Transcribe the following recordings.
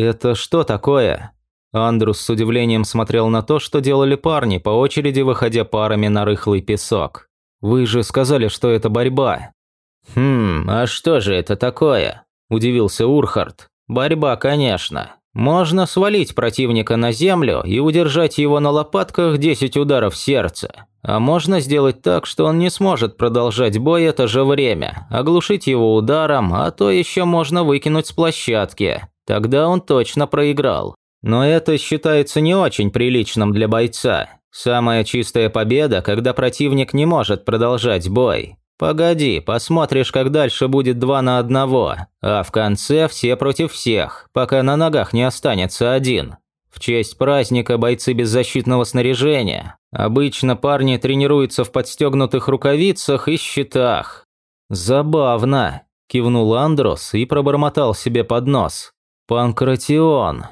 «Это что такое?» Андрус с удивлением смотрел на то, что делали парни, по очереди выходя парами на рыхлый песок. «Вы же сказали, что это борьба». «Хм, а что же это такое?» – удивился Урхард. «Борьба, конечно. Можно свалить противника на землю и удержать его на лопатках 10 ударов сердца. А можно сделать так, что он не сможет продолжать бой это же время, оглушить его ударом, а то еще можно выкинуть с площадки. Тогда он точно проиграл. Но это считается не очень приличным для бойца. Самая чистая победа, когда противник не может продолжать бой. «Погоди, посмотришь, как дальше будет два на одного, а в конце все против всех, пока на ногах не останется один. В честь праздника бойцы беззащитного снаряжения. Обычно парни тренируются в подстегнутых рукавицах и щитах». «Забавно», – кивнул Андрос и пробормотал себе под нос. «Панкратион».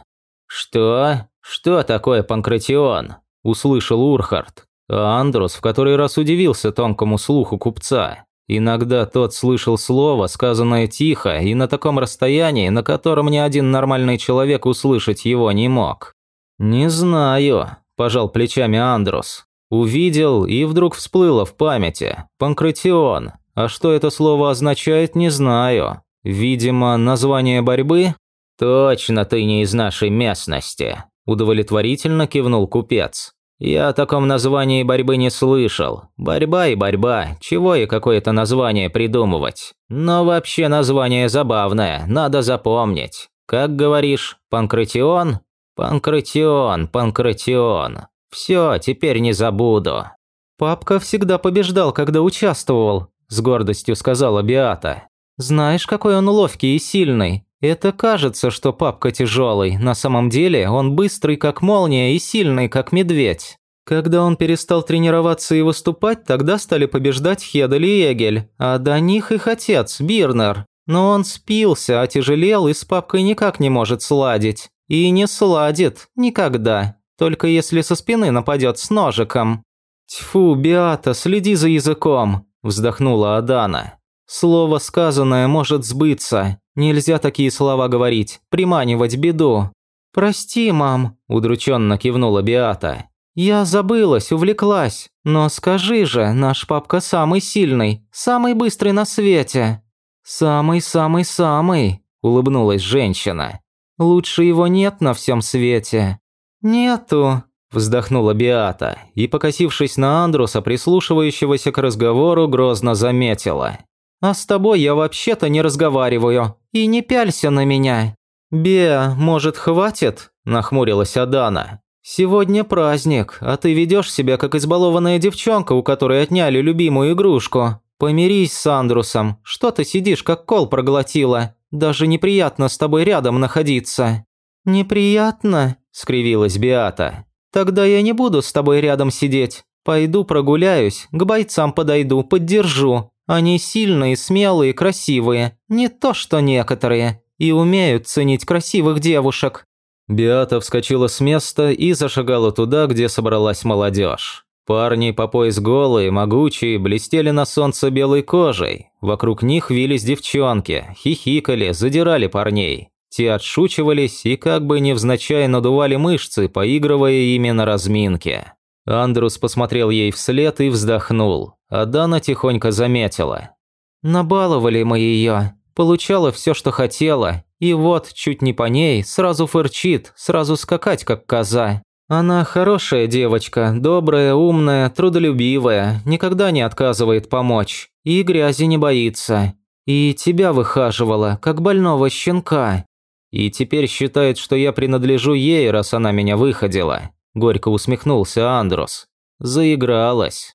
«Что? Что такое панкратион?» – услышал Урхард. А Андрус в который раз удивился тонкому слуху купца. Иногда тот слышал слово, сказанное тихо и на таком расстоянии, на котором ни один нормальный человек услышать его не мог. «Не знаю», – пожал плечами Андрус. Увидел и вдруг всплыло в памяти. Панкратион. А что это слово означает, не знаю. Видимо, название борьбы? Точно ты не из нашей местности, удовлетворительно кивнул купец. Я о таком названии борьбы не слышал. Борьба и борьба, чего и какое-то название придумывать. Но вообще название забавное, надо запомнить. Как говоришь, Панкратион? Панкратион, Панкратион. Все, теперь не забуду. Папка всегда побеждал, когда участвовал, с гордостью сказала Биата. Знаешь, какой он ловкий и сильный. Это кажется, что папка тяжелый, на самом деле он быстрый как молния и сильный как медведь. Когда он перестал тренироваться и выступать, тогда стали побеждать Хедель и Эгель, а до них их отец, Бирнер. Но он спился, отяжелел и с папкой никак не может сладить. И не сладит, никогда. Только если со спины нападет с ножиком. «Тьфу, Биата, следи за языком», – вздохнула Адана. «Слово сказанное может сбыться. Нельзя такие слова говорить, приманивать беду. Прости, мам, удрученно кивнула Биата. Я забылась, увлеклась. Но скажи же, наш папка самый сильный, самый быстрый на свете. Самый-самый-самый, улыбнулась женщина. Лучше его нет на всем свете. Нету, вздохнула Биата и, покосившись на Андруса, прислушивающегося к разговору, грозно заметила. А с тобой я вообще-то не разговариваю. И не пялься на меня. Беа, может, хватит? Нахмурилась Адана. Сегодня праздник, а ты ведешь себя как избалованная девчонка, у которой отняли любимую игрушку. Помирись с Андрусом. Что ты сидишь, как кол проглотила? Даже неприятно с тобой рядом находиться. Неприятно? скривилась Биата. Тогда я не буду с тобой рядом сидеть. Пойду прогуляюсь, к бойцам подойду, поддержу. Они сильные, смелые, красивые, не то что некоторые, и умеют ценить красивых девушек». Биата вскочила с места и зашагала туда, где собралась молодежь. Парни по пояс голые, могучие, блестели на солнце белой кожей. Вокруг них вились девчонки, хихикали, задирали парней. Те отшучивались и как бы невзначай надували мышцы, поигрывая ими на разминке. Андрус посмотрел ей вслед и вздохнул, а Дана тихонько заметила. «Набаловали мы ее, получала все, что хотела, и вот, чуть не по ней, сразу фырчит, сразу скакать, как коза. Она хорошая девочка, добрая, умная, трудолюбивая, никогда не отказывает помочь, и грязи не боится. И тебя выхаживала, как больного щенка. И теперь считает, что я принадлежу ей, раз она меня выходила. Горько усмехнулся Андрос. Заигралась.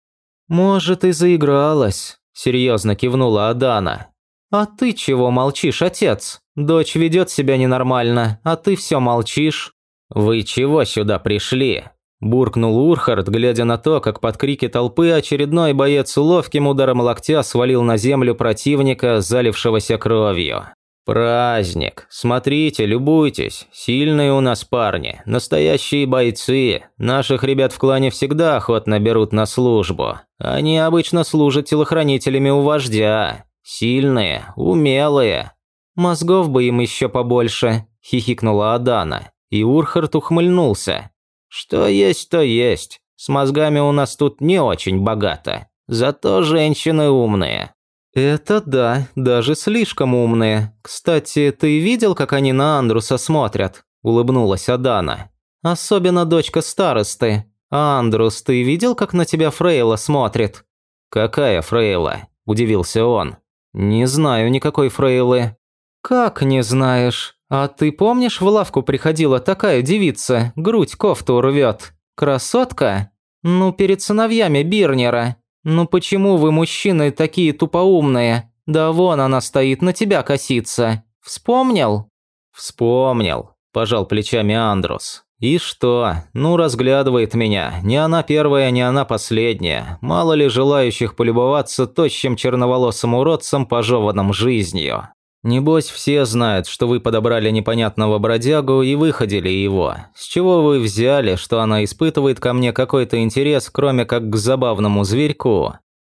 Может, и заигралась, серьезно кивнула Адана. А ты чего молчишь, отец? Дочь ведет себя ненормально, а ты все молчишь. Вы чего сюда пришли? Буркнул Урхард, глядя на то, как под крики толпы очередной боец ловким ударом локтя свалил на землю противника, залившегося кровью. «Праздник. Смотрите, любуйтесь. Сильные у нас парни, настоящие бойцы. Наших ребят в клане всегда охотно берут на службу. Они обычно служат телохранителями у вождя. Сильные, умелые». Мозгов бы им еще побольше», – хихикнула Адана. И Урхард ухмыльнулся. «Что есть, то есть. С мозгами у нас тут не очень богато. Зато женщины умные». «Это да, даже слишком умные. Кстати, ты видел, как они на Андруса смотрят?» – улыбнулась Адана. «Особенно дочка старосты. Андрус, ты видел, как на тебя Фрейла смотрит?» «Какая Фрейла?» – удивился он. «Не знаю никакой Фрейлы». «Как не знаешь? А ты помнишь, в лавку приходила такая девица, грудь кофту рвет? Красотка? Ну, перед сыновьями Бирнера. Ну почему вы, мужчины, такие тупоумные? Да вон она стоит, на тебя косится. Вспомнил?» «Вспомнил», – пожал плечами Андрус. «И что? Ну, разглядывает меня. Не она первая, не она последняя. Мало ли желающих полюбоваться тощим черноволосым уродцем, пожеванным жизнью. Небось, все знают, что вы подобрали непонятного бродягу и выходили его. С чего вы взяли, что она испытывает ко мне какой-то интерес, кроме как к забавному зверьку?»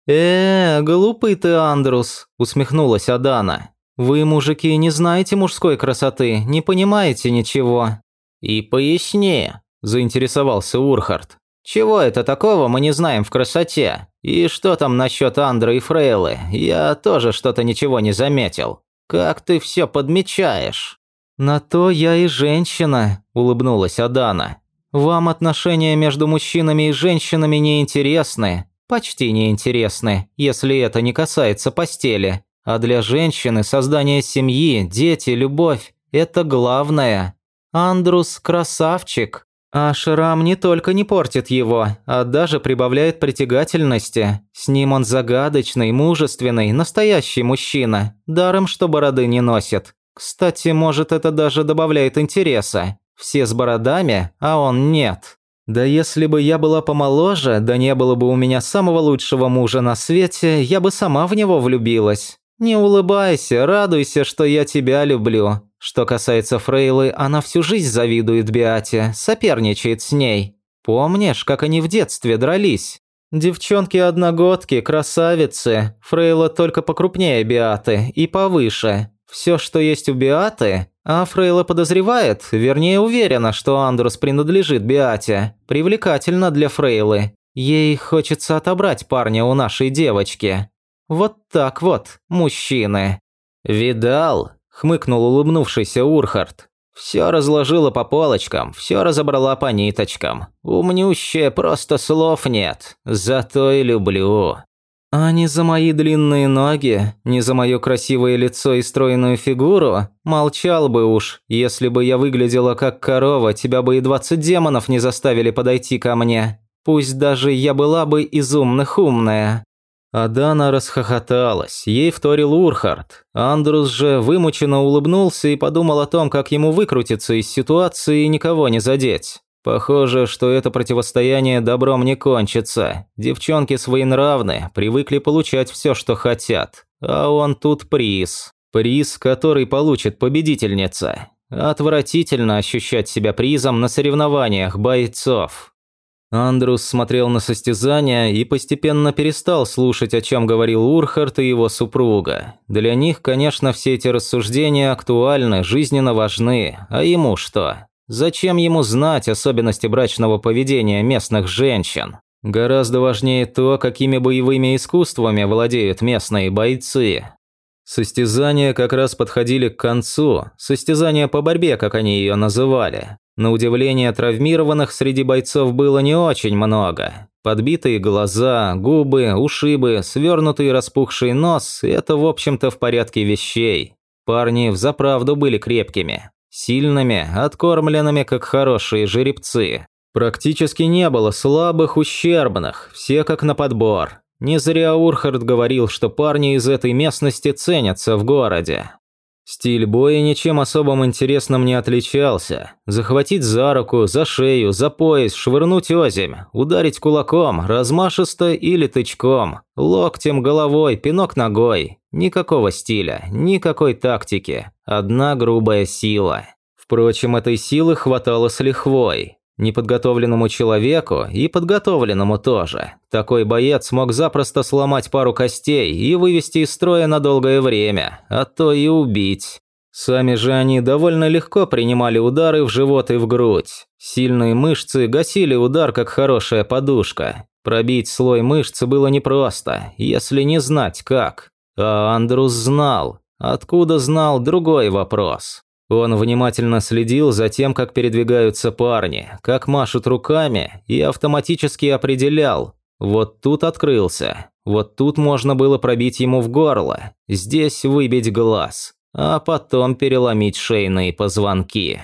«Э, глупый ты, Андрус», – усмехнулась Адана. «Вы, мужики, не знаете мужской красоты, не понимаете ничего». «И поясни», – заинтересовался Урхард. «Чего это такого мы не знаем в красоте? И что там насчет Андры и Фрейлы? Я тоже что-то ничего не заметил». «Как ты все подмечаешь?» «На то я и женщина», – улыбнулась Адана. «Вам отношения между мужчинами и женщинами не интересны, почти не интересны, если это не касается постели. А для женщины создание семьи, дети, любовь – это главное. Андрус – красавчик, а шрам не только не портит его, а даже прибавляет притягательности. С ним он загадочный, мужественный, настоящий мужчина, даром что бороды не носит. Кстати, может, это даже добавляет интереса. Все с бородами, а он нет. Да если бы я была помоложе, да не было бы у меня самого лучшего мужа на свете, я бы сама в него влюбилась. Не улыбайся, радуйся, что я тебя люблю. Что касается Фрейлы, она всю жизнь завидует Биате, соперничает с ней. Помнишь, как они в детстве дрались? Девчонки-одногодки, красавицы. Фрейла только покрупнее Биаты и повыше. Все, что есть у Биаты, а Фрейла подозревает, вернее уверена, что Андрус принадлежит Биате. Привлекательно для Фрейлы. Ей хочется отобрать парня у нашей девочки. Вот так вот, мужчины. «Видал?» Хмыкнул улыбнувшийся Урхард. Все разложила по полочкам, все разобрала по ниточкам. Умнющая, просто слов нет. Зато и люблю. А не за мои длинные ноги, не за мое красивое лицо и стройную фигуру, молчал бы уж. Если бы я выглядела как корова, тебя бы и двадцать демонов не заставили подойти ко мне. Пусть даже я была бы из умных умная. Адана расхохоталась, ей вторил Урхард. Андрус же вымученно улыбнулся и подумал о том, как ему выкрутиться из ситуации и никого не задеть. Похоже, что это противостояние добром не кончится. Девчонки своенравны, привыкли получать все, что хотят. А он тут приз. Приз, который получит победительница. Отвратительно ощущать себя призом на соревнованиях бойцов. Андрус смотрел на состязания и постепенно перестал слушать, о чем говорил Урхард и его супруга. Для них, конечно, все эти рассуждения актуальны, жизненно важны, а ему что? Зачем ему знать особенности брачного поведения местных женщин? Гораздо важнее то, какими боевыми искусствами владеют местные бойцы. Состязания как раз подходили к концу, состязания по борьбе, как они ее называли. На удивление травмированных среди бойцов было не очень много. Подбитые глаза, губы, ушибы, свернутый распухший нос – это, в общем-то, в порядке вещей. Парни взаправду были крепкими, сильными, откормленными, как хорошие жеребцы. Практически не было слабых, ущербных, все как на подбор. Не зря Урхард говорил, что парни из этой местности ценятся в городе. Стиль боя ничем особым интересным не отличался. Захватить за руку, за шею, за пояс, швырнуть озимь, ударить кулаком, размашисто или тычком, локтем, головой, пинок ногой. Никакого стиля, никакой тактики, одна грубая сила. Впрочем, этой силы хватало с лихвой. Неподготовленному человеку и подготовленному тоже. Такой боец мог запросто сломать пару костей и вывести из строя на долгое время, а то и убить. Сами же они довольно легко принимали удары в живот и в грудь. Сильные мышцы гасили удар, как хорошая подушка. Пробить слой мышц было непросто, если не знать как. А Андрус знал. Откуда знал – другой вопрос. Он внимательно следил за тем, как передвигаются парни, как машут руками, и автоматически определял. Вот тут открылся, вот тут можно было пробить ему в горло, здесь выбить глаз, а потом переломить шейные позвонки.